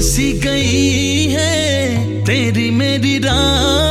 सी गई है तेरी मेरी रात